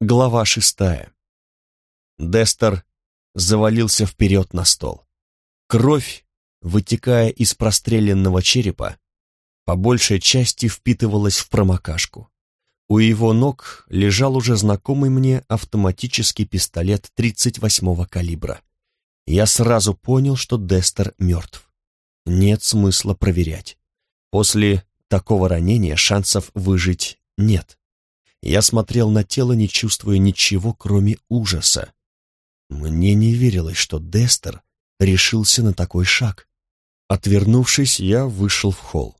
Глава шестая. Дестер завалился вперед на стол. Кровь, вытекая из простреленного черепа, по большей части впитывалась в промокашку. У его ног лежал уже знакомый мне автоматический пистолет 38-го калибра. Я сразу понял, что Дестер мертв. Нет смысла проверять. После такого ранения шансов выжить нет. Я смотрел на тело, не чувствуя ничего, кроме ужаса. Мне не верилось, что Дестер решился на такой шаг. Отвернувшись, я вышел в холл.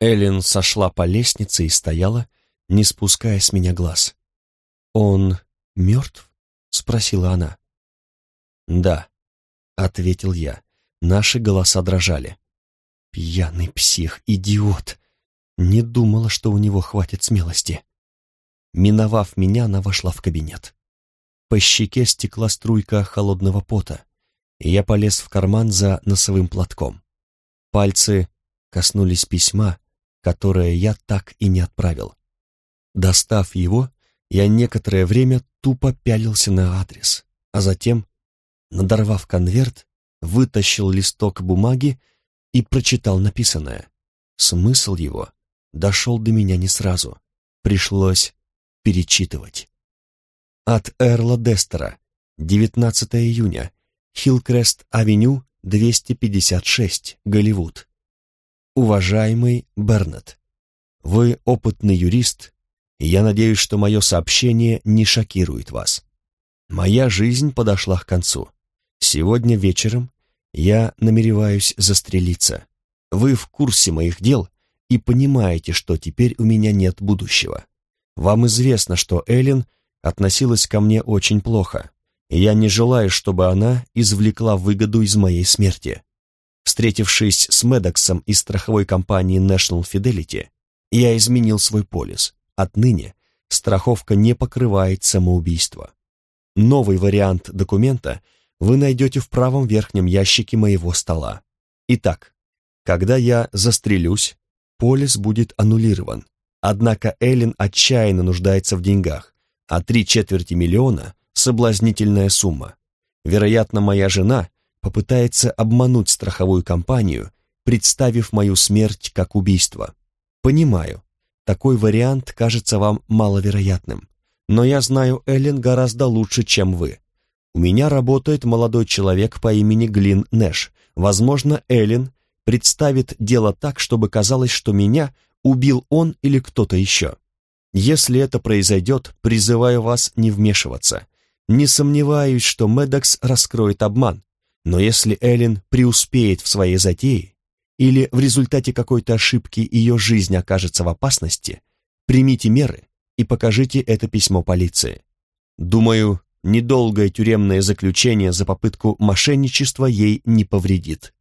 Эллен сошла по лестнице и стояла, не спуская с меня глаз. «Он мертв?» — спросила она. «Да», — ответил я. Наши голоса дрожали. «Пьяный псих, идиот! Не думала, что у него хватит смелости». Миновав меня, она вошла в кабинет. По щеке стекла струйка холодного пота, и я полез в карман за носовым платком. Пальцы коснулись письма, которое я так и не отправил. Достав его, я некоторое время тупо пялился на адрес, а затем, надорвав конверт, вытащил листок бумаги и прочитал написанное. Смысл его дошел до меня не сразу. Пришлось перечитывать. От Эрла Дестера, 19 июня, Хиллкрест-авеню, 256, Голливуд. Уважаемый Бернет, вы опытный юрист, и я надеюсь, что мое сообщение не шокирует вас. Моя жизнь подошла к концу. Сегодня вечером я намереваюсь застрелиться. Вы в курсе моих дел и понимаете, что теперь у меня нет будущего. Вам известно, что Эллен относилась ко мне очень плохо, и я не желаю, чтобы она извлекла выгоду из моей смерти. Встретившись с Медоксом из страховой компании National Fidelity, я изменил свой полис. Отныне страховка не покрывает самоубийство. Новый вариант документа вы найдете в правом верхнем ящике моего стола. Итак, когда я застрелюсь, полис будет аннулирован, Однако Эллен отчаянно нуждается в деньгах, а три четверти миллиона – соблазнительная сумма. Вероятно, моя жена попытается обмануть страховую компанию, представив мою смерть как убийство. Понимаю, такой вариант кажется вам маловероятным, но я знаю Эллен гораздо лучше, чем вы. У меня работает молодой человек по имени Глин Нэш. Возможно, Эллен представит дело так, чтобы казалось, что меня убил он или кто-то еще. Если это произойдет, призываю вас не вмешиваться. Не сомневаюсь, что Медокс раскроет обман, но если Эллен преуспеет в своей затее, или в результате какой-то ошибки ее жизнь окажется в опасности, примите меры и покажите это письмо полиции. Думаю, недолгое тюремное заключение за попытку мошенничества ей не повредит.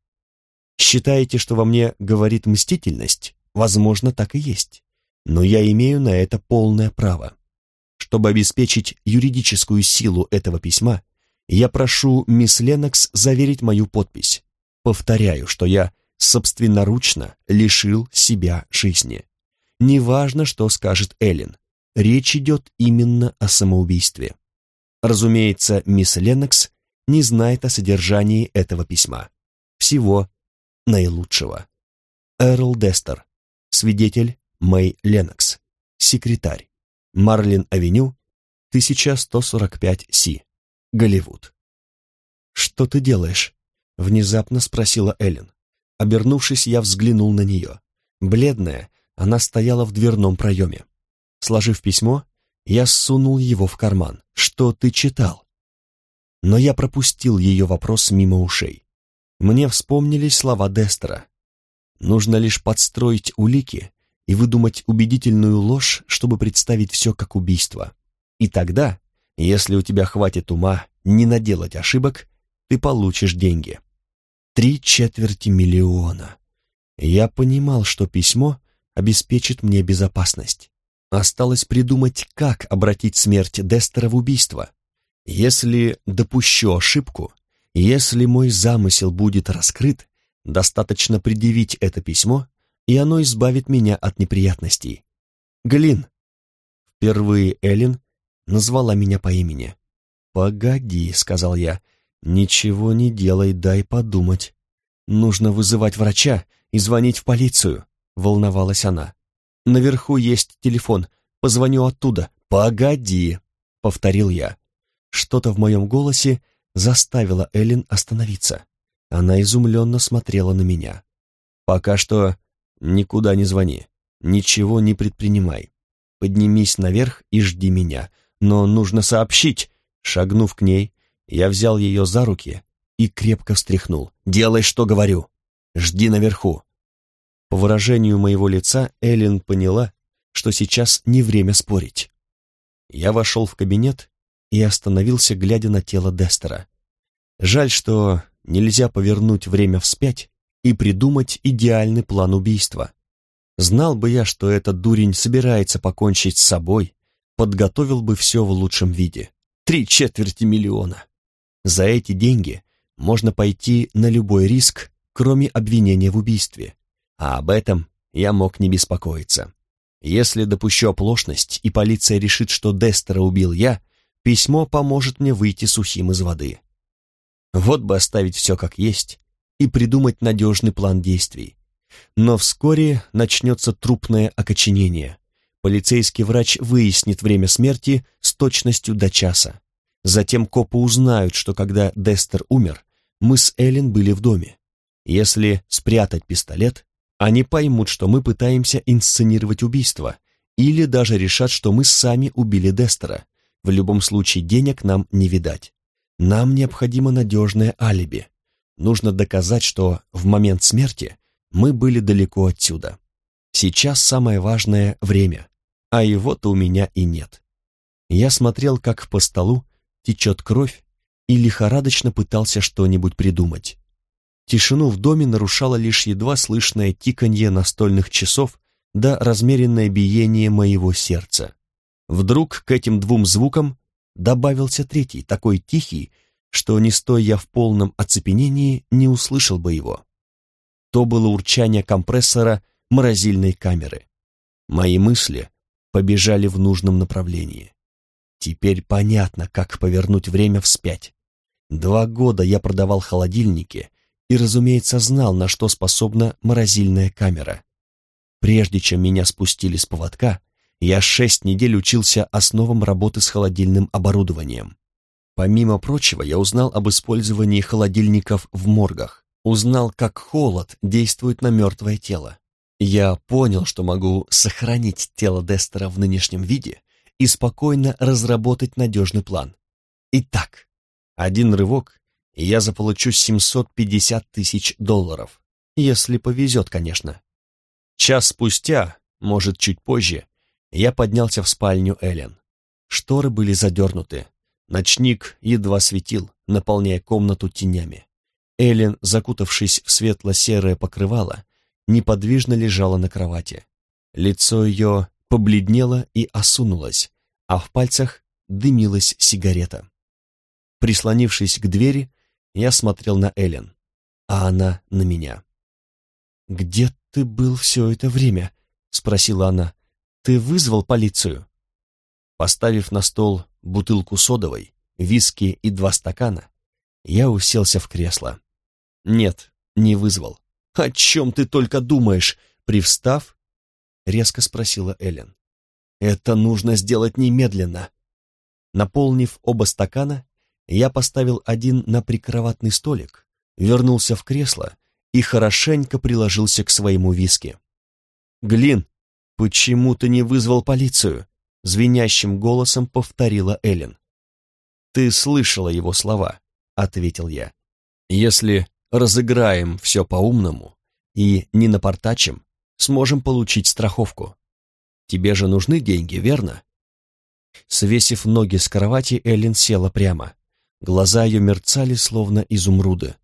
Считаете, что во мне говорит мстительность? Возможно, так и есть. Но я имею на это полное право. Чтобы обеспечить юридическую силу этого письма, я прошу мисс Ленокс заверить мою подпись. Повторяю, что я собственноручно лишил себя жизни. Неважно, что скажет Эллен, речь идет именно о самоубийстве. Разумеется, мисс Ленокс не знает о содержании этого письма. Всего наилучшего. Эрл Дестер, Свидетель Мэй Ленокс. Секретарь. Марлин-авеню, 1145 Си. Голливуд. «Что ты делаешь?» — внезапно спросила Эллен. Обернувшись, я взглянул на нее. Бледная, она стояла в дверном проеме. Сложив письмо, я сунул его в карман. «Что ты читал?» Но я пропустил ее вопрос мимо ушей. Мне вспомнились слова Дестера. Нужно лишь подстроить улики и выдумать убедительную ложь, чтобы представить все как убийство. И тогда, если у тебя хватит ума не наделать ошибок, ты получишь деньги. Три четверти миллиона. Я понимал, что письмо обеспечит мне безопасность. Осталось придумать, как обратить смерть Дестера в убийство. Если допущу ошибку, если мой замысел будет раскрыт, Достаточно предъявить это письмо, и оно избавит меня от неприятностей. Глин. Впервые Эллен назвала меня по имени. «Погоди», — сказал я, — «ничего не делай, дай подумать. Нужно вызывать врача и звонить в полицию», — волновалась она. «Наверху есть телефон, позвоню оттуда». «Погоди», — повторил я. Что-то в моем голосе заставило Эллен остановиться. Она изумленно смотрела на меня. «Пока что никуда не звони, ничего не предпринимай. Поднимись наверх и жди меня, но нужно сообщить». Шагнув к ней, я взял ее за руки и крепко встряхнул. «Делай, что говорю! Жди наверху!» По выражению моего лица Эллен поняла, что сейчас не время спорить. Я вошел в кабинет и остановился, глядя на тело Дестера. Жаль, что нельзя повернуть время вспять и придумать идеальный план убийства. Знал бы я, что этот дурень собирается покончить с собой, подготовил бы все в лучшем виде. Три четверти миллиона. За эти деньги можно пойти на любой риск, кроме обвинения в убийстве. А об этом я мог не беспокоиться. Если допущу оплошность, и полиция решит, что Дестера убил я, письмо поможет мне выйти сухим из воды. Вот бы оставить все как есть и придумать надежный план действий. Но вскоре начнется трупное окоченение. Полицейский врач выяснит время смерти с точностью до часа. Затем копы узнают, что когда Дестер умер, мы с Эллен были в доме. Если спрятать пистолет, они поймут, что мы пытаемся инсценировать убийство, или даже решат, что мы сами убили Дестера. В любом случае денег нам не видать. Нам необходимо надежное алиби. Нужно доказать, что в момент смерти мы были далеко отсюда. Сейчас самое важное — время, а его-то у меня и нет. Я смотрел, как по столу течет кровь, и лихорадочно пытался что-нибудь придумать. Тишину в доме нарушало лишь едва слышное тиканье настольных часов да размеренное биение моего сердца. Вдруг к этим двум звукам добавился третий, такой тихий, что, не стоя я в полном оцепенении, не услышал бы его. То было урчание компрессора морозильной камеры. Мои мысли побежали в нужном направлении. Теперь понятно, как повернуть время вспять. Два года я продавал холодильники и, разумеется, знал, на что способна морозильная камера. Прежде чем меня спустили с поводка, я шесть недель учился основам работы с холодильным оборудованием. Помимо прочего, я узнал об использовании холодильников в моргах, узнал, как холод действует на мертвое тело. Я понял, что могу сохранить тело Дестера в нынешнем виде и спокойно разработать надежный план. Итак, один рывок, и я заполучу 750 тысяч долларов. Если повезет, конечно. Час спустя, может, чуть позже, я поднялся в спальню Эллен. Шторы были задернуты. Ночник едва светил, наполняя комнату тенями. Эллен, закутавшись в светло-серое покрывало, неподвижно лежала на кровати. Лицо ее побледнело и осунулось, а в пальцах дымилась сигарета. Прислонившись к двери, я смотрел на Эллен, а она на меня. «Где ты был все это время?» — спросила она. «Ты вызвал полицию?» Поставив на стол бутылку содовой, виски и два стакана, я уселся в кресло. «Нет, не вызвал». «О чем ты только думаешь?» Привстав, резко спросила Эллен. «Это нужно сделать немедленно». Наполнив оба стакана, я поставил один на прикроватный столик, вернулся в кресло и хорошенько приложился к своему виске. «Глин, почему ты не вызвал полицию?» Звенящим голосом повторила Эллен. «Ты слышала его слова», — ответил я. «Если разыграем все по-умному и не напортачим, сможем получить страховку. Тебе же нужны деньги, верно?» Свесив ноги с кровати, Эллен села прямо. Глаза ее мерцали, словно изумруды.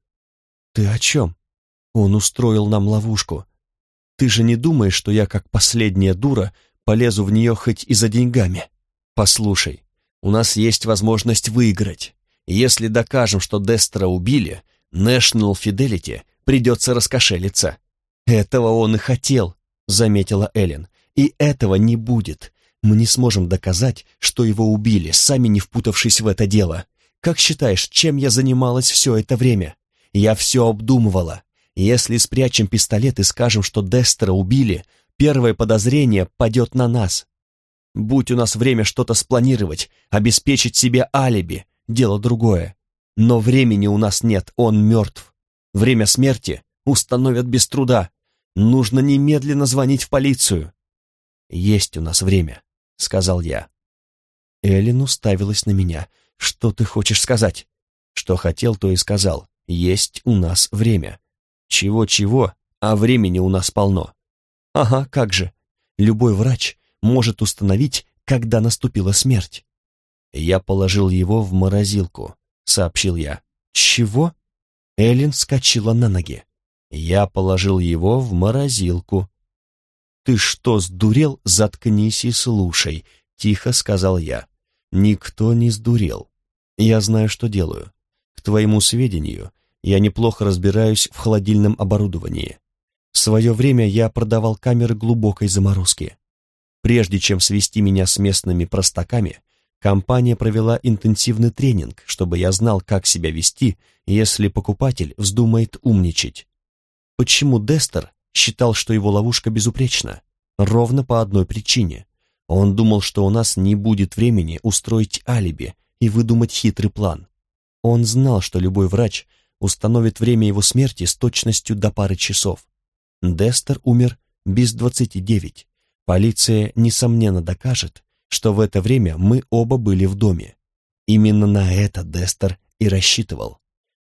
«Ты о чем? Он устроил нам ловушку. Ты же не думаешь, что я, как последняя дура, полезу в нее хоть и за деньгами? Послушай, у нас есть возможность выиграть. Если докажем, что Дестера убили, National Fidelity придется раскошелиться». «Этого он и хотел», — заметила Эллен. «И этого не будет. Мы не сможем доказать, что его убили, сами не впутавшись в это дело. Как считаешь, чем я занималась все это время? Я все обдумывала. Если спрячем пистолет и скажем, что Дестера убили, первое подозрение падет на нас. Будь у нас время что-то спланировать, обеспечить себе алиби, дело другое. Но времени у нас нет, он мертв. Время смерти установят без труда. Нужно немедленно звонить в полицию. Есть у нас время, сказал я. Эллен уставилась на меня. Что ты хочешь сказать? Что хотел, то и сказал. Есть у нас время. Чего-чего, а времени у нас полно. Ага, как же. Любой врач может установить, когда наступила смерть. Я положил его в морозилку, сообщил я. Чего? Эллен вскочила на ноги. Я положил его в морозилку. Ты что, сдурел? Заткнись и слушай, тихо сказал я. Никто не сдурел. Я знаю, что делаю. К твоему сведению, я неплохо разбираюсь в холодильном оборудовании. В свое время я продавал камеры глубокой заморозки. Прежде чем свести меня с местными простаками, компания провела интенсивный тренинг, чтобы я знал, как себя вести, если покупатель вздумает умничать. Почему Дестер считал, что его ловушка безупречна? Ровно по одной причине. Он думал, что у нас не будет времени устроить алиби и выдумать хитрый план. Он знал, что любой врач установит время его смерти с точностью до пары часов. Дестер умер без двадцати девять. Полиция, несомненно, докажет, что в это время мы оба были в доме. Именно на это Дестер и рассчитывал.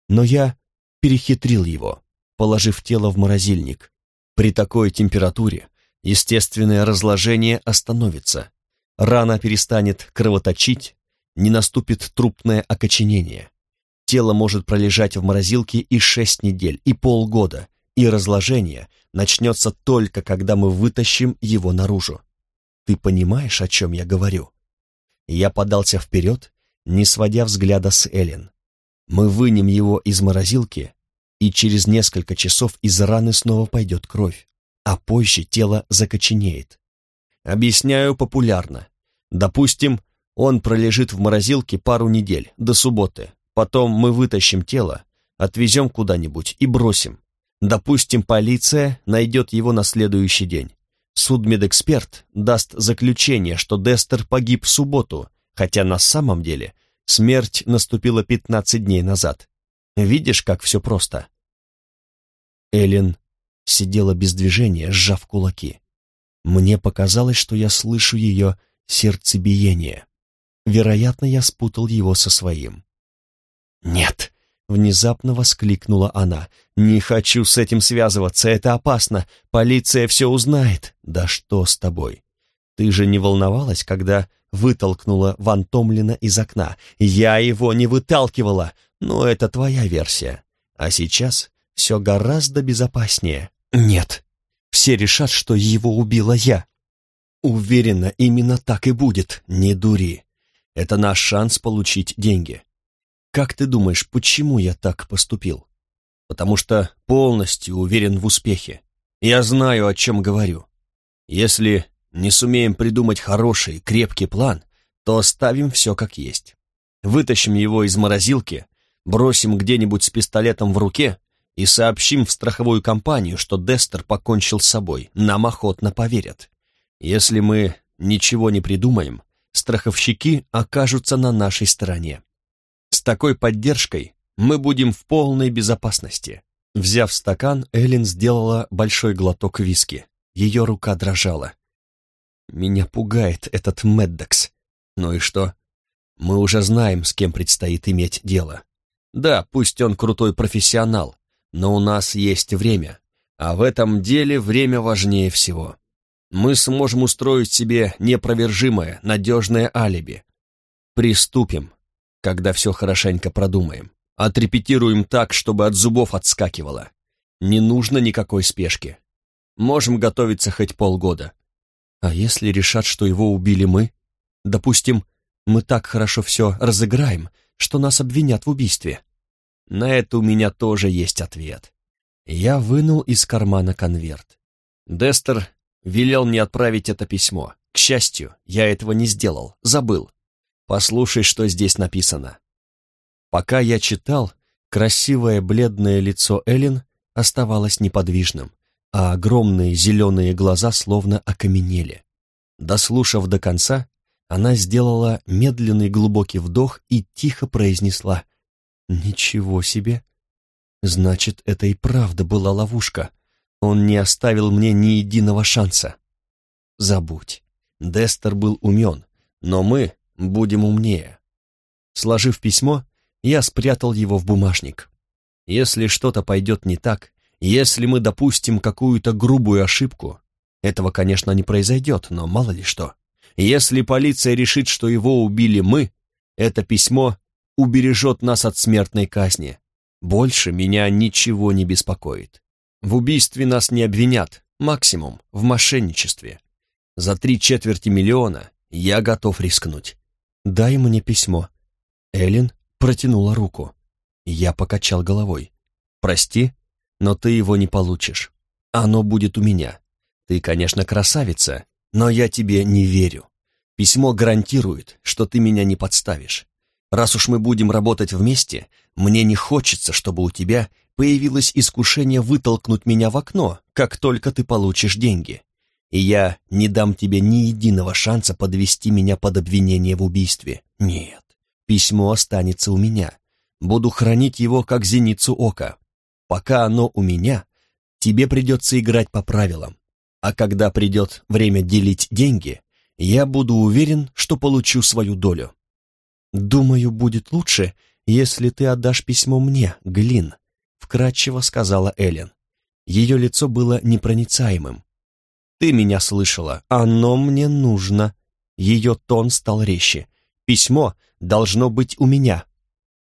Но я перехитрил его, положив тело в морозильник. При такой температуре естественное разложение остановится, рана перестанет кровоточить, не наступит трупное окоченение. Тело может пролежать в морозилке и шесть недель, и полгода, и разложение начнется только, когда мы вытащим его наружу. Ты понимаешь, о чем я говорю? Я подался вперед, не сводя взгляда с Эллен. Мы вынем его из морозилки, и через несколько часов из раны снова пойдет кровь, а позже тело закоченеет. Объясняю популярно. Допустим, он пролежит в морозилке пару недель, до субботы. Потом мы вытащим тело, отвезем куда-нибудь и бросим. Допустим, полиция найдет его на следующий день. Судмедэксперт даст заключение, что Дестер погиб в субботу, хотя на самом деле смерть наступила 15 дней назад. Видишь, как все просто? Эллен сидела без движения, сжав кулаки. Мне показалось, что я слышу ее сердцебиение. Вероятно, я спутал его со своим. «Нет!» — внезапно воскликнула она. «Не хочу с этим связываться, это опасно. Полиция все узнает». «Да что с тобой? Ты же не волновалась, когда вытолкнула Ван Томлина из окна? Я его не выталкивала, но это твоя версия. А сейчас все гораздо безопаснее». «Нет, все решат, что его убила я». «Уверена, именно так и будет, не дури. Это наш шанс получить деньги. Как ты думаешь, почему я так поступил? Потому что полностью уверен в успехе. Я знаю, о чем говорю. Если не сумеем придумать хороший, крепкий план, то оставим все как есть. Вытащим его из морозилки, бросим где-нибудь с пистолетом в руке и сообщим в страховую компанию, что Дестер покончил с собой. Нам охотно поверят. Если мы ничего не придумаем, страховщики окажутся на нашей стороне. С такой поддержкой мы будем в полной безопасности. Взяв стакан, Эллен сделала большой глоток виски. Ее рука дрожала. Меня пугает этот Меддокс. Ну и что? Мы уже знаем, с кем предстоит иметь дело. Да, пусть он крутой профессионал, но у нас есть время, а в этом деле время важнее всего. Мы сможем устроить себе непровержимое, надежное алиби. Приступим когда все хорошенько продумаем. Отрепетируем так, чтобы от зубов отскакивало. Не нужно никакой спешки. Можем готовиться хоть полгода. А если решат, что его убили мы? Допустим, мы так хорошо все разыграем, что нас обвинят в убийстве. На это у меня тоже есть ответ. Я вынул из кармана конверт. Дестер велел мне отправить это письмо. К счастью, я этого не сделал, забыл. Послушай, что здесь написано. Пока я читал, красивое бледное лицо Эллен оставалось неподвижным, а огромные зеленые глаза словно окаменели. Дослушав до конца, она сделала медленный глубокий вдох и тихо произнесла «Ничего себе! Значит, это и правда была ловушка. Он не оставил мне ни единого шанса. Забудь. Дестер был умен, но мы будем умнее». Сложив письмо, я спрятал его в бумажник. Если что-то пойдет не так, если мы допустим какую-то грубую ошибку, этого, конечно, не произойдет, но мало ли что. Если полиция решит, что его убили мы, это письмо убережет нас от смертной казни. Больше меня ничего не беспокоит. В убийстве нас не обвинят, максимум в мошенничестве. За три четверти миллиона я готов рискнуть. Дай мне письмо. Эллен протянула руку. Я покачал головой. Прости, но ты его не получишь. Оно будет у меня. Ты, конечно, красавица, но я тебе не верю. Письмо гарантирует, что ты меня не подставишь. Раз уж мы будем работать вместе, мне не хочется, чтобы у тебя появилось искушение вытолкнуть меня в окно, как только ты получишь деньги. И я не дам тебе ни единого шанса подвести меня под обвинение в убийстве. Нет, письмо останется у меня. Буду хранить его, как зеницу ока. Пока оно у меня, тебе придется играть по правилам. А когда придет время делить деньги, я буду уверен, что получу свою долю. Думаю, будет лучше, если ты отдашь письмо мне, Глин, вкратчиво сказала Эллен. Ее лицо было непроницаемым. Ты меня слышала, оно мне нужно. Ее тон стал резче. Письмо должно быть у меня.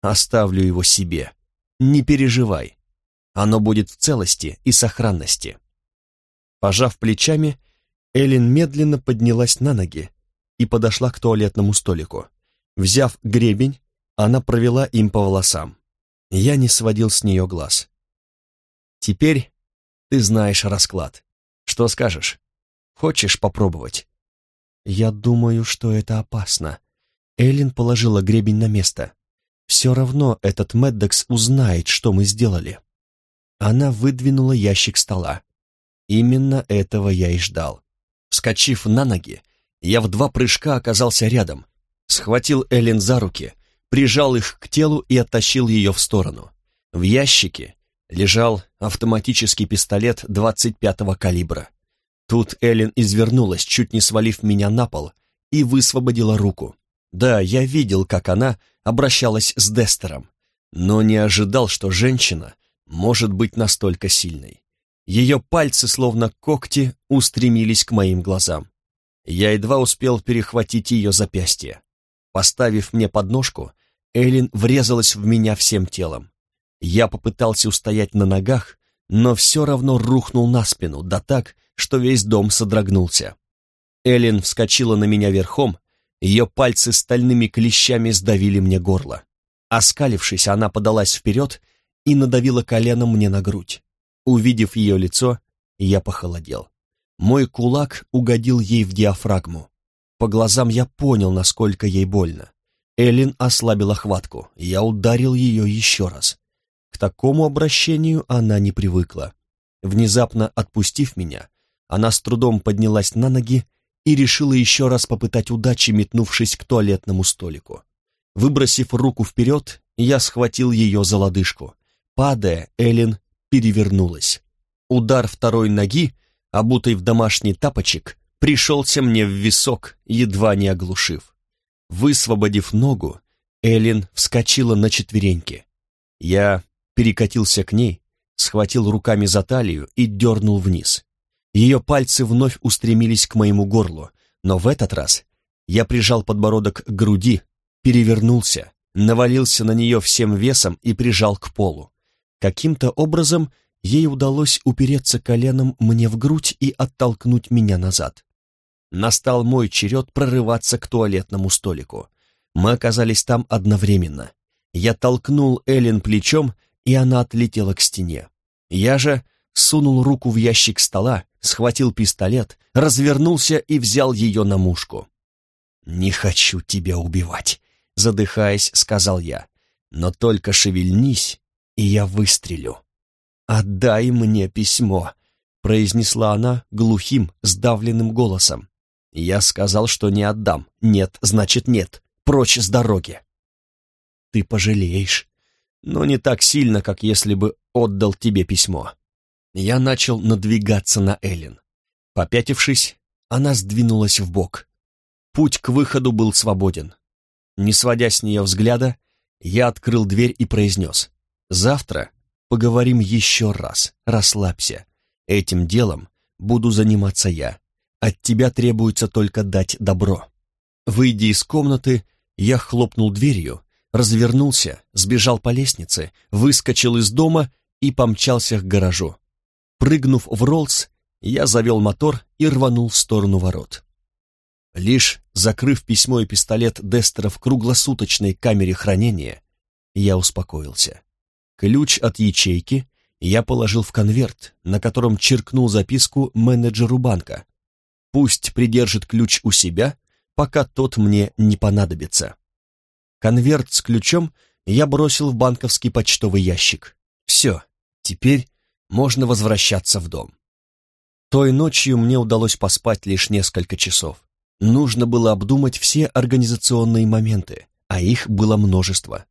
Оставлю его себе. Не переживай. Оно будет в целости и сохранности. Пожав плечами, Эллен медленно поднялась на ноги и подошла к туалетному столику. Взяв гребень, она провела им по волосам. Я не сводил с нее глаз. «Теперь ты знаешь расклад. Что скажешь? Хочешь попробовать?» «Я думаю, что это опасно». Эллен положила гребень на место. «Все равно этот Меддекс узнает, что мы сделали». Она выдвинула ящик стола. Именно этого я и ждал. Вскочив на ноги, я в два прыжка оказался рядом, схватил Эллен за руки, прижал их к телу и оттащил ее в сторону. В ящике лежал автоматический пистолет 25-го калибра. Тут Эллен извернулась, чуть не свалив меня на пол, и высвободила руку. Да, я видел, как она обращалась с Дестером, но не ожидал, что женщина может быть настолько сильной. Ее пальцы, словно когти, устремились к моим глазам. Я едва успел перехватить ее запястье. Поставив мне подножку, Эллен врезалась в меня всем телом. Я попытался устоять на ногах, но все равно рухнул на спину, да так, что весь дом содрогнулся. Эллен вскочила на меня верхом, ее пальцы стальными клещами сдавили мне горло. Оскалившись, она подалась вперед и надавила коленом мне на грудь. Увидев ее лицо, я похолодел. Мой кулак угодил ей в диафрагму. По глазам я понял, насколько ей больно. Эллен ослабила хватку, я ударил ее еще раз. К такому обращению она не привыкла. Внезапно отпустив меня, она с трудом поднялась на ноги и решила еще раз попытать удачи, метнувшись к туалетному столику. Выбросив руку вперед, я схватил ее за лодыжку. Падая, Эллен перевернулась. Удар второй ноги, обутой в домашний тапочек, пришелся мне в висок, едва не оглушив. Высвободив ногу, Эллен вскочила на четвереньки. Я перекатился к ней, схватил руками за талию и дернул вниз. Ее пальцы вновь устремились к моему горлу, но в этот раз я прижал подбородок к груди, перевернулся, навалился на нее всем весом и прижал к полу. Каким-то образом ей удалось упереться коленом мне в грудь и оттолкнуть меня назад. Настал мой черед прорываться к туалетному столику. Мы оказались там одновременно. Я толкнул Эллен плечом, и она отлетела к стене. Я же сунул руку в ящик стола схватил пистолет, развернулся и взял ее на мушку. «Не хочу тебя убивать», — задыхаясь, сказал я. «Но только шевельнись, и я выстрелю». «Отдай мне письмо», — произнесла она глухим, сдавленным голосом. Я сказал, что не отдам. Нет, значит нет. Прочь с дороги. Ты пожалеешь, но не так сильно, как если бы отдал тебе письмо. Я начал надвигаться на Эллен. Попятившись, она сдвинулась в бок. Путь к выходу был свободен. Не сводя с нее взгляда, я открыл дверь и произнес. «Завтра поговорим еще раз. Расслабься. Этим делом буду заниматься я. От тебя требуется только дать добро». Выйдя из комнаты, я хлопнул дверью, развернулся, сбежал по лестнице, выскочил из дома и помчался к гаражу. Прыгнув в Роллс, я завел мотор и рванул в сторону ворот. Лишь закрыв письмо и пистолет Дестера в круглосуточной камере хранения, я успокоился. Ключ от ячейки я положил в конверт, на котором черкнул записку менеджеру банка. Пусть придержит ключ у себя, пока тот мне не понадобится. Конверт с ключом я бросил в банковский почтовый ящик. Все, теперь можно возвращаться в дом. Той ночью мне удалось поспать лишь несколько часов. Нужно было обдумать все организационные моменты, а их было множество.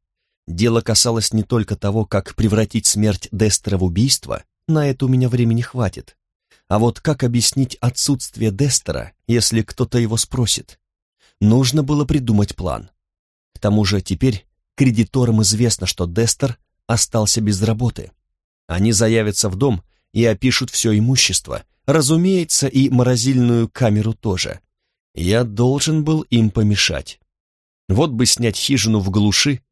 Дело касалось не только того, как превратить смерть Дестера в убийство, на это у меня времени хватит, а вот как объяснить отсутствие Дестера, если кто-то его спросит? Нужно было придумать план. К тому же теперь кредиторам известно, что Дестер остался без работы. Они заявятся в дом и опишут все имущество, разумеется, и морозильную камеру тоже. Я должен был им помешать. Вот бы снять хижину в глуши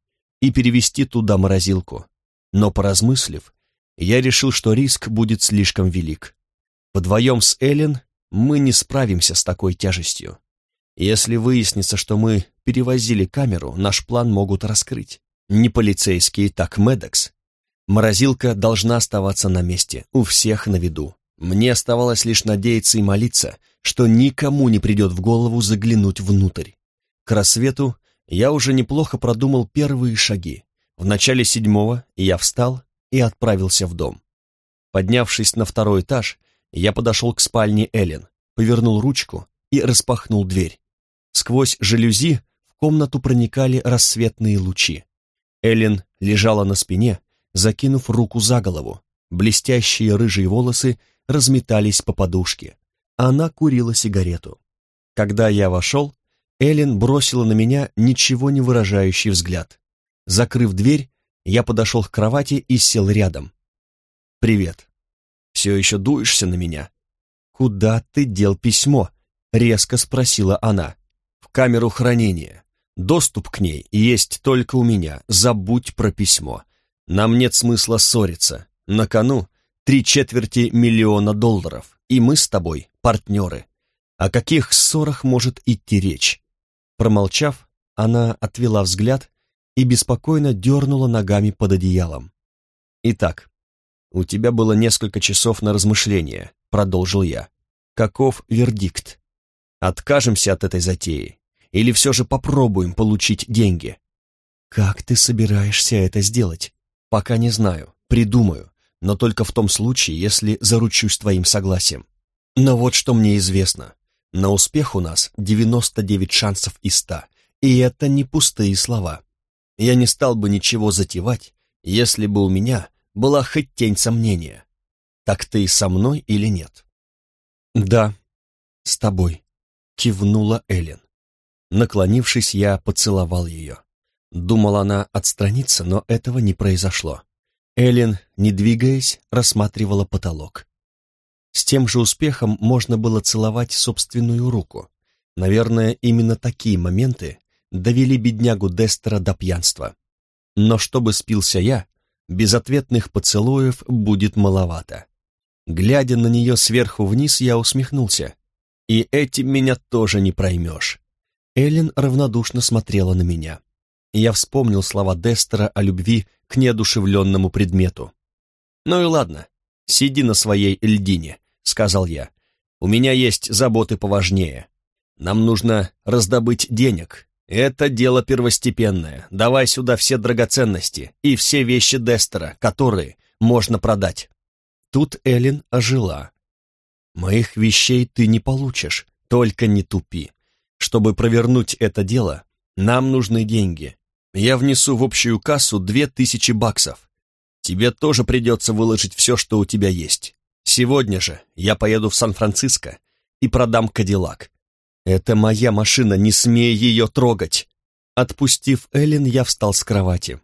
и перевести туда морозилку. Но поразмыслив, я решил, что риск будет слишком велик. Вдвоем с Эллен мы не справимся с такой тяжестью. Если выяснится, что мы перевозили камеру, наш план могут раскрыть. Не полицейские, так Медекс. Морозилка должна оставаться на месте, у всех на виду. Мне оставалось лишь надеяться и молиться, что никому не придет в голову заглянуть внутрь. К рассвету я уже неплохо продумал первые шаги. В начале седьмого я встал и отправился в дом. Поднявшись на второй этаж, я подошел к спальне Эллен, повернул ручку и распахнул дверь. Сквозь жалюзи в комнату проникали рассветные лучи. Эллен лежала на спине, закинув руку за голову. Блестящие рыжие волосы разметались по подушке. Она курила сигарету. Когда я вошел, Эллен бросила на меня ничего не выражающий взгляд. Закрыв дверь, я подошел к кровати и сел рядом. «Привет», все еще дуешься на меня?» «Куда ты дел письмо?» — резко спросила она. «В камеру хранения. Доступ к ней есть только у меня. Забудь про письмо. Нам нет смысла ссориться. На кону три четверти миллиона долларов, и мы с тобой партнеры. О каких ссорах может идти речь?» Промолчав, она отвела взгляд и беспокойно дернула ногами под одеялом. «Итак, «У тебя было несколько часов на размышление», — продолжил я. «Каков вердикт? Откажемся от этой затеи? Или все же попробуем получить деньги?» «Как ты собираешься это сделать?» «Пока не знаю. Придумаю. Но только в том случае, если заручусь твоим согласием. Но вот что мне известно. На успех у нас 99 шансов из 100. И это не пустые слова. Я не стал бы ничего затевать, если бы у меня была хоть тень сомнения. Так ты со мной или нет? Да, с тобой, кивнула Эллен. Наклонившись, я поцеловал ее. Думала она отстраниться, но этого не произошло. Эллен, не двигаясь, рассматривала потолок. С тем же успехом можно было целовать собственную руку. Наверное, именно такие моменты довели беднягу Дестера до пьянства. Но чтобы спился я, безответных поцелуев будет маловато. Глядя на нее сверху вниз, я усмехнулся. И этим меня тоже не проймешь. Эллен равнодушно смотрела на меня. Я вспомнил слова Дестера о любви к неодушевленному предмету. «Ну и ладно, сиди на своей льдине», — сказал я. «У меня есть заботы поважнее. Нам нужно раздобыть денег. Это дело первостепенное. Давай сюда все драгоценности и все вещи Дестера, которые можно продать». Тут Эллен ожила. «Моих вещей ты не получишь, только не тупи. Чтобы провернуть это дело, нам нужны деньги. Я внесу в общую кассу две тысячи баксов. Тебе тоже придется выложить все, что у тебя есть. Сегодня же я поеду в Сан-Франциско и продам Кадиллак. Это моя машина, не смей ее трогать. Отпустив Эллен, я встал с кровати.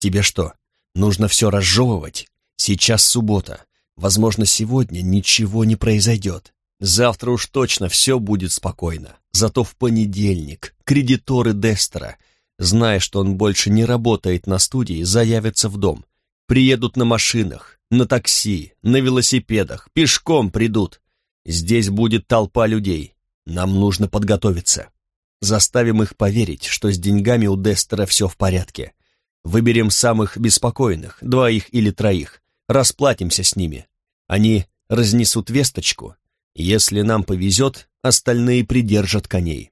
Тебе что, нужно все разжевывать? Сейчас суббота. Возможно, сегодня ничего не произойдет. Завтра уж точно все будет спокойно. Зато в понедельник кредиторы Дестера, зная, что он больше не работает на студии, заявятся в дом. Приедут на машинах, на такси, на велосипедах, пешком придут. Здесь будет толпа людей. Нам нужно подготовиться. Заставим их поверить, что с деньгами у Дестера все в порядке. Выберем самых беспокойных, двоих или троих, расплатимся с ними. Они разнесут весточку, если нам повезет, остальные придержат коней.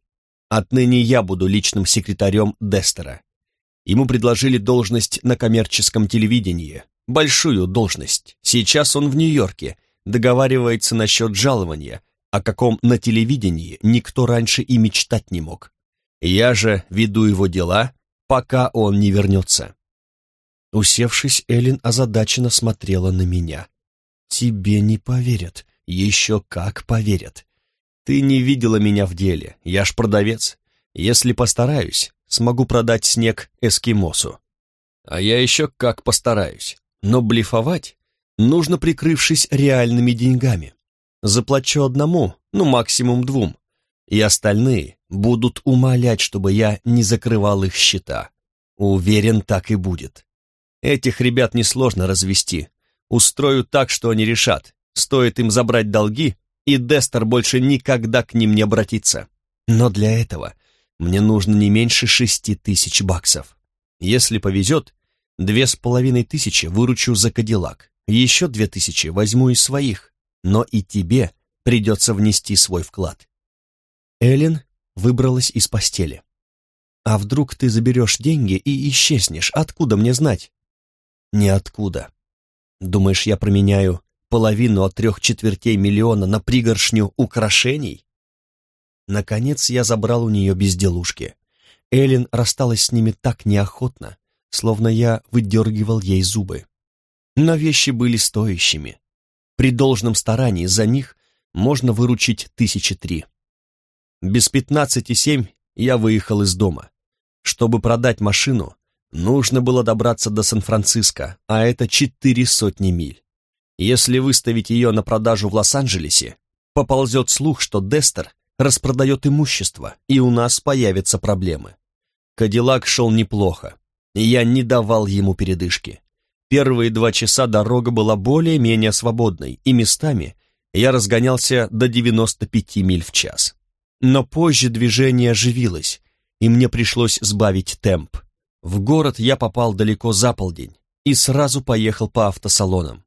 Отныне я буду личным секретарем Дестера. Ему предложили должность на коммерческом телевидении, большую должность. Сейчас он в Нью-Йорке, договаривается насчет жалования, о каком на телевидении никто раньше и мечтать не мог. Я же веду его дела, пока он не вернется. Усевшись, Эллен озадаченно смотрела на меня. «Тебе не поверят», еще как поверят. Ты не видела меня в деле, я ж продавец. Если постараюсь, смогу продать снег эскимосу. А я еще как постараюсь. Но блефовать нужно, прикрывшись реальными деньгами. Заплачу одному, ну максимум двум, и остальные будут умолять, чтобы я не закрывал их счета. Уверен, так и будет. Этих ребят несложно развести. Устрою так, что они решат. Стоит им забрать долги, и Дестер больше никогда к ним не обратится. Но для этого мне нужно не меньше шести тысяч баксов. Если повезет, две с половиной тысячи выручу за Кадиллак, еще две тысячи возьму из своих, но и тебе придется внести свой вклад. Эллен выбралась из постели. «А вдруг ты заберешь деньги и исчезнешь? Откуда мне знать?» «Ниоткуда. Думаешь, я променяю половину от трех четвертей миллиона на пригоршню украшений? Наконец я забрал у нее безделушки. Эллен рассталась с ними так неохотно, словно я выдергивал ей зубы. Но вещи были стоящими. При должном старании за них можно выручить тысячи три. Без пятнадцати семь я выехал из дома. Чтобы продать машину, нужно было добраться до Сан-Франциско, а это четыре сотни миль. Если выставить ее на продажу в Лос-Анджелесе, поползет слух, что Дестер распродает имущество, и у нас появятся проблемы. Кадиллак шел неплохо, я не давал ему передышки. Первые два часа дорога была более-менее свободной, и местами я разгонялся до 95 миль в час. Но позже движение оживилось, и мне пришлось сбавить темп. В город я попал далеко за полдень и сразу поехал по автосалонам.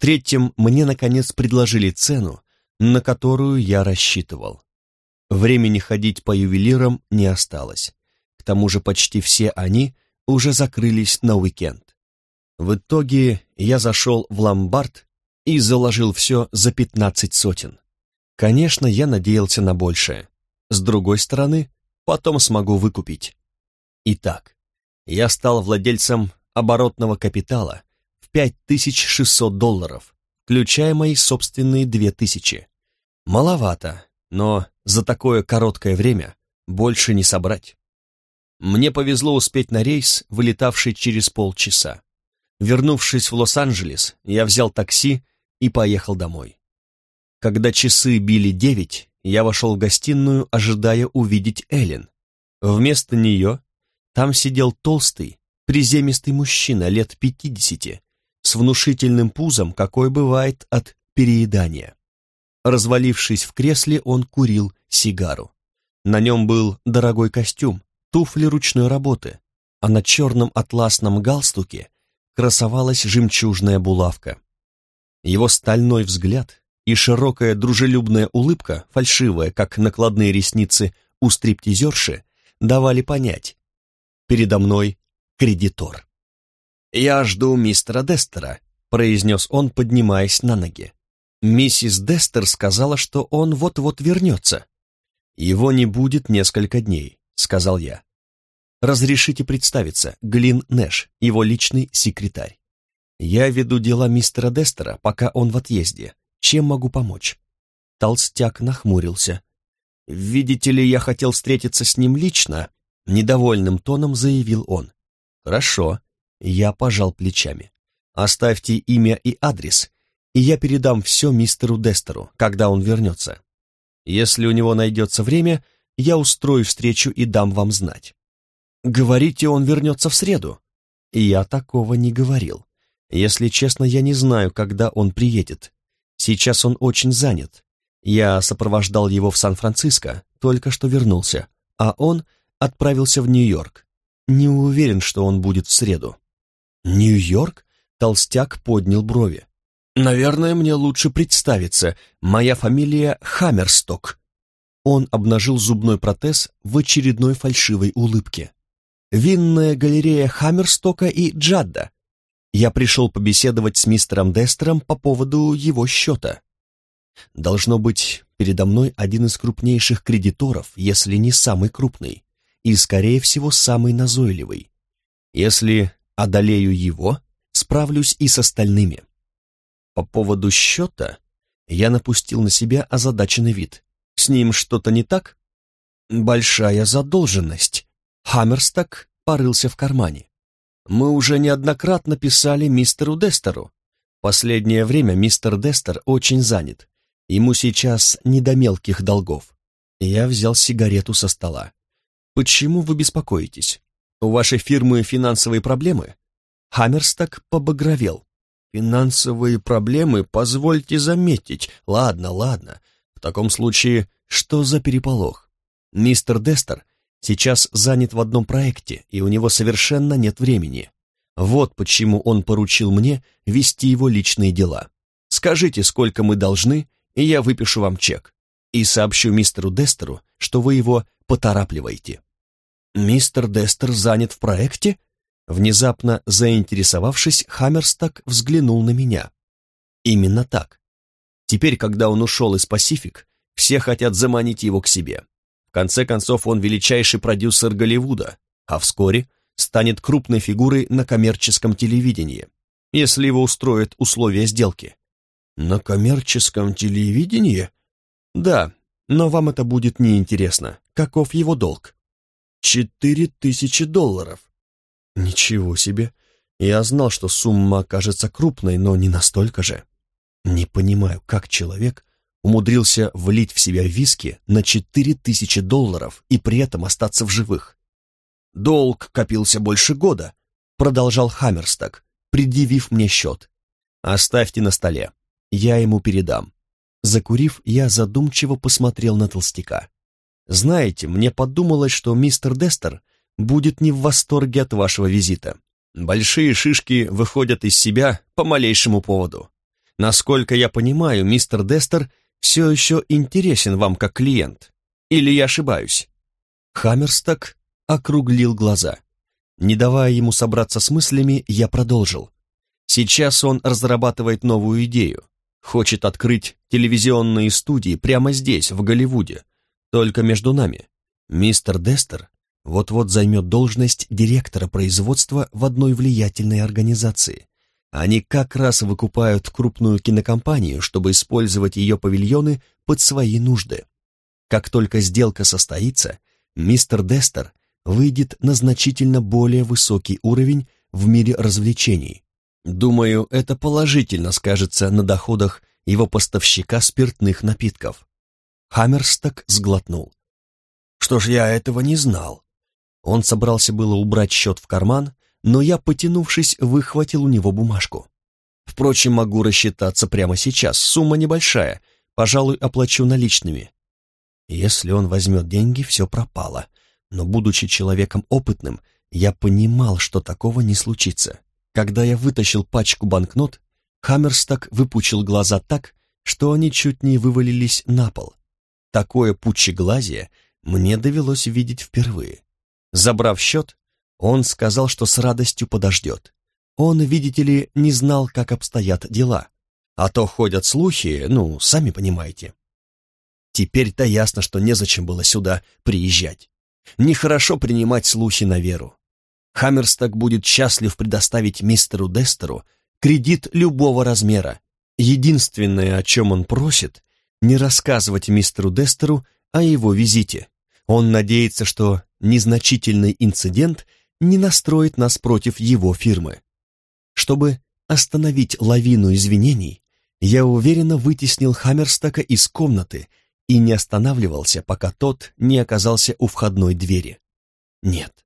В-третьем, мне, наконец, предложили цену, на которую я рассчитывал. Времени ходить по ювелирам не осталось. К тому же почти все они уже закрылись на уикенд. В итоге я зашел в ломбард и заложил все за пятнадцать сотен. Конечно, я надеялся на большее. С другой стороны, потом смогу выкупить. Итак, я стал владельцем оборотного капитала, 5600 долларов, включая мои собственные 2000. Маловато, но за такое короткое время больше не собрать. Мне повезло успеть на рейс, вылетавший через полчаса. Вернувшись в Лос-Анджелес, я взял такси и поехал домой. Когда часы били девять, я вошел в гостиную, ожидая увидеть Эллен. Вместо нее там сидел толстый, приземистый мужчина лет пятидесяти, с внушительным пузом, какой бывает от переедания. Развалившись в кресле, он курил сигару. На нем был дорогой костюм, туфли ручной работы, а на черном атласном галстуке красовалась жемчужная булавка. Его стальной взгляд и широкая дружелюбная улыбка, фальшивая, как накладные ресницы у стриптизерши, давали понять. Передо мной кредитор. «Я жду мистера Дестера», — произнес он, поднимаясь на ноги. Миссис Дестер сказала, что он вот-вот вернется. «Его не будет несколько дней», — сказал я. «Разрешите представиться, Глин Нэш, его личный секретарь. Я веду дела мистера Дестера, пока он в отъезде. Чем могу помочь?» Толстяк нахмурился. «Видите ли, я хотел встретиться с ним лично», — недовольным тоном заявил он. «Хорошо», — я пожал плечами. «Оставьте имя и адрес, и я передам все мистеру Дестеру, когда он вернется. Если у него найдется время, я устрою встречу и дам вам знать. Говорите, он вернется в среду. Я такого не говорил. Если честно, я не знаю, когда он приедет. Сейчас он очень занят. Я сопровождал его в Сан-Франциско, только что вернулся, а он отправился в Нью-Йорк. Не уверен, что он будет в среду. Нью-Йорк? Толстяк поднял брови. Наверное, мне лучше представиться. Моя фамилия Хаммерсток. Он обнажил зубной протез в очередной фальшивой улыбке. Винная галерея Хаммерстока и Джадда. Я пришел побеседовать с мистером Дестером по поводу его счета. Должно быть, передо мной один из крупнейших кредиторов, если не самый крупный, и, скорее всего, самый назойливый. Если одолею его, справлюсь и с остальными. По поводу счета я напустил на себя озадаченный вид. С ним что-то не так? Большая задолженность. Хаммерстак порылся в кармане. Мы уже неоднократно писали мистеру Дестеру. Последнее время мистер Дестер очень занят. Ему сейчас не до мелких долгов. Я взял сигарету со стола. «Почему вы беспокоитесь? У вашей фирмы финансовые проблемы?» Хаммерстак побагровел. Финансовые проблемы, позвольте заметить. Ладно, ладно. В таком случае, что за переполох? Мистер Дестер сейчас занят в одном проекте, и у него совершенно нет времени. Вот почему он поручил мне вести его личные дела. Скажите, сколько мы должны, и я выпишу вам чек. И сообщу мистеру Дестеру, что вы его поторапливаете. Мистер Дестер занят в проекте? Внезапно заинтересовавшись, Хаммерстак взглянул на меня. Именно так. Теперь, когда он ушел из Пасифик, все хотят заманить его к себе. В конце концов, он величайший продюсер Голливуда, а вскоре станет крупной фигурой на коммерческом телевидении, если его устроят условия сделки. На коммерческом телевидении? Да, но вам это будет неинтересно. Каков его долг? Четыре тысячи долларов. Ничего себе! Я знал, что сумма окажется крупной, но не настолько же. Не понимаю, как человек умудрился влить в себя виски на четыре тысячи долларов и при этом остаться в живых. «Долг копился больше года», — продолжал Хаммерстак, предъявив мне счет. «Оставьте на столе, я ему передам». Закурив, я задумчиво посмотрел на толстяка. «Знаете, мне подумалось, что мистер Дестер будет не в восторге от вашего визита. Большие шишки выходят из себя по малейшему поводу. Насколько я понимаю, мистер Дестер все еще интересен вам как клиент. Или я ошибаюсь?» Хаммерсток округлил глаза. Не давая ему собраться с мыслями, я продолжил. Сейчас он разрабатывает новую идею. Хочет открыть телевизионные студии прямо здесь, в Голливуде. Только между нами. Мистер Дестер вот-вот займет должность директора производства в одной влиятельной организации. Они как раз выкупают крупную кинокомпанию, чтобы использовать ее павильоны под свои нужды. Как только сделка состоится, мистер Дестер выйдет на значительно более высокий уровень в мире развлечений. Думаю, это положительно скажется на доходах его поставщика спиртных напитков. Хаммерсток сглотнул. «Что ж я этого не знал?» Он собрался было убрать счет в карман, но я, потянувшись, выхватил у него бумажку. Впрочем, могу рассчитаться прямо сейчас, сумма небольшая, пожалуй, оплачу наличными. Если он возьмет деньги, все пропало. Но, будучи человеком опытным, я понимал, что такого не случится. Когда я вытащил пачку банкнот, Хаммерстак выпучил глаза так, что они чуть не вывалились на пол. Такое пучеглазие мне довелось видеть впервые. Забрав счет, он сказал, что с радостью подождет. Он, видите ли, не знал, как обстоят дела. А то ходят слухи, ну, сами понимаете. Теперь-то ясно, что незачем было сюда приезжать. Нехорошо принимать слухи на веру. Хаммерсток будет счастлив предоставить мистеру Дестеру кредит любого размера. Единственное, о чем он просит, не рассказывать мистеру Дестеру о его визите. Он надеется, что незначительный инцидент не настроит нас против его фирмы. Чтобы остановить лавину извинений, я уверенно вытеснил Хаммерстока из комнаты и не останавливался, пока тот не оказался у входной двери. Нет,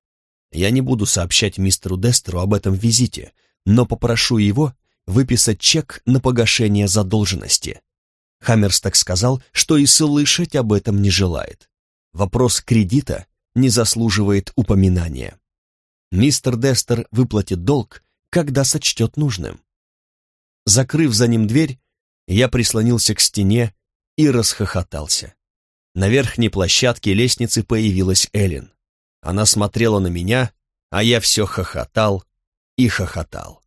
я не буду сообщать мистеру Дестеру об этом визите, но попрошу его выписать чек на погашение задолженности. Хаммерсток сказал, что и слышать об этом не желает. Вопрос кредита не заслуживает упоминания. Мистер Дестер выплатит долг, когда сочтет нужным. Закрыв за ним дверь, я прислонился к стене и расхохотался. На верхней площадке лестницы появилась Эллен. Она смотрела на меня, а я все хохотал и хохотал.